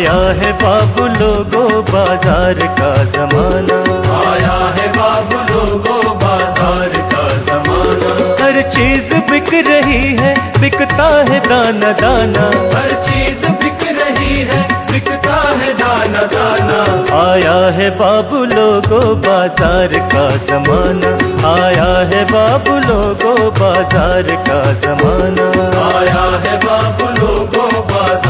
आया है बाबू लोगो बाज़ार का जमाना। आया है बाबू लोगो बाज़ार का जमाना। हर चीज़ बिक रही है बिकता है दाना दाना। हर चीज़ बिक रही है बिकता है दाना दाना। आया है बाबू लोगो बाज़ार का जमाना। आया है बाबू लोगो बाज़ार का जमाना। आया है बाबू लोगो बाज़ार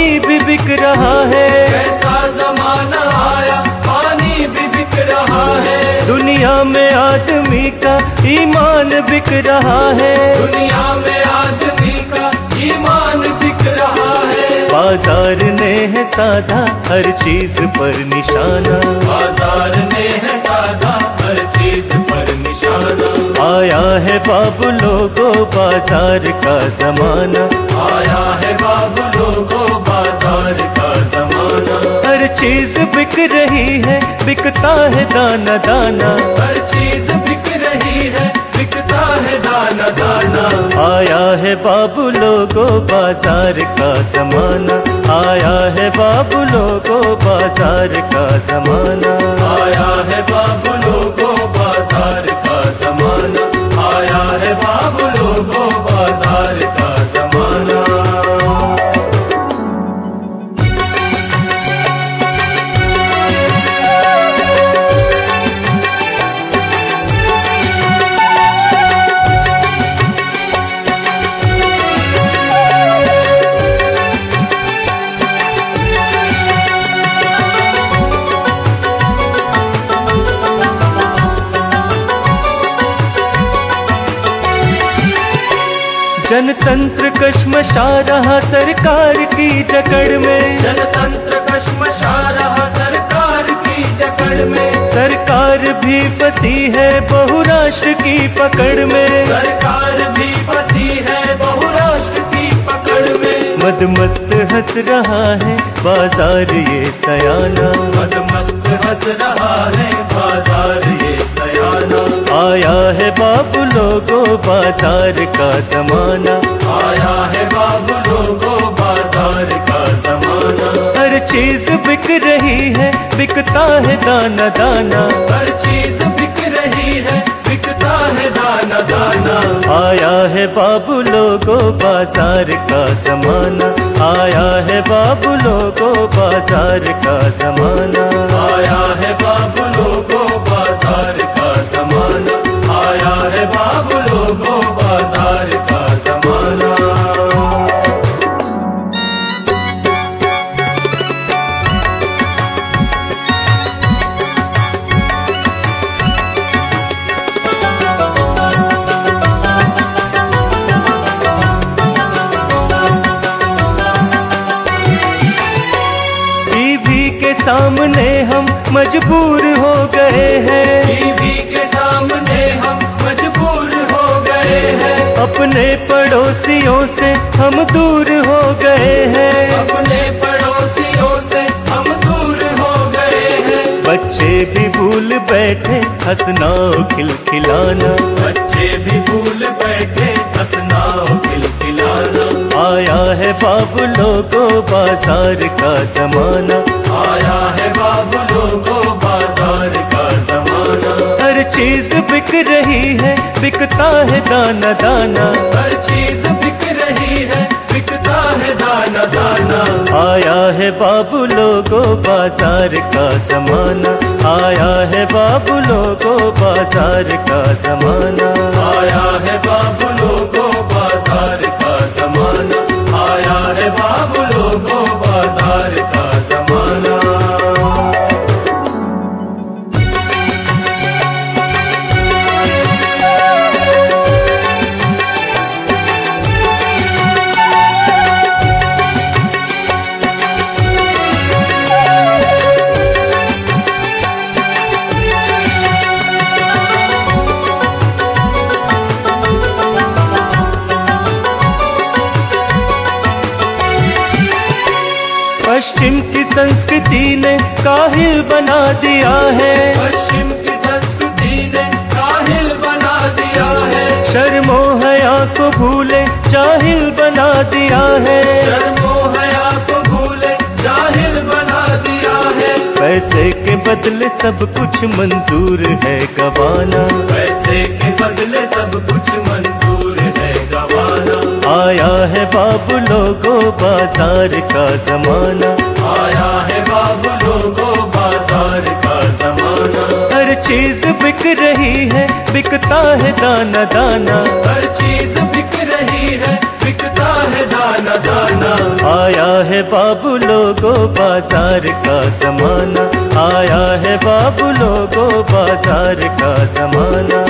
आदमी का ईमान बिक रहा है। दुनिया में आदमी का ईमान बिक रहा है। बाज़ार ने है साधा हर चीज़ पर निशाना। बाज़ार ने है दादा हर चीज़ पर निशाना। आया है बाबू लोगो बाज़ार का जमाना। आया है बाबू लोगो बाज़ार का जमाना। हर चीज़ बिक रही है बिकता है दाना दाना। हर चीज़ बाज़ार का जमाना आया है बाबू लोगों बाज़ार का जनतंत्र कश्मशा रहा सरकार की जकड़ में। जनतंत्र कश्मशा रहा सरकार की जकड़ में। सरकार भी फंसी है बहुराष्ट्र की पकड़ में। सरकार भी फंसी है बहुराष्ट्र की पकड़ में। मदमस्त हंस रहा है बाज़ार ये सयाना। मदमस्त हंस रहा है बाज़ार ये सयाना। आया है बाबू लोगो बाज़ार का जमाना। आया है बाबू लोगो बाज़ार का जमाना। हर चीज़ बिक रही है बिकता है दाना दाना। हर चीज़ बिक रही है बिकता है दाना दाना। आया है बाबू लोगो बाज़ार का जमाना। आया है बाबू लोगो बाज़ार का जमाना। सामने हम मजबूर हो गए हैं। टीवी के सामने हम मजबूर हो गए हैं। अपने पड़ोसियों से हम दूर हो गए हैं। अपने पड़ोसियों से हम दूर हो गए हैं। बच्चे भी भूल बैठे हंसना खिलखिलाना। बच्चे भी भूल बैठे हंसना आया है बाबू लोगो बाज़ार का जमाना। आया है बाबू लोगो बाज़ार का जमाना। हर चीज़ बिक रही है बिकता है दाना दाना। हर चीज़ बिक रही है बिकता है दाना दाना। आया है बाबू लोगो बाज़ार का जमाना। आया है बाबू लोगो बाज़ार का जमाना। आया है बाबू संस्कृति ने काहिल बना दिया है। पश्चिम की संस्कृति ने काहिल बना दिया है। शर्मो हया को भूले जाहिल बना दिया है। शर्मो हया को भूले जाहिल बना दिया है। पैसे के बदले सब कुछ मंजूर है गवाना। पैसे के बदले सब कुछ मंजूर है गवाना। आया है बाबू लोगों बाज़ार का जमाना। चीज़ बिक रही है बिकता है दाना दाना। हर चीज़ बिक रही है बिकता है दाना दाना। आया है बाबू लोगो बाज़ार का जमाना। आया है बाबू लोगो बाज़ार का जमाना।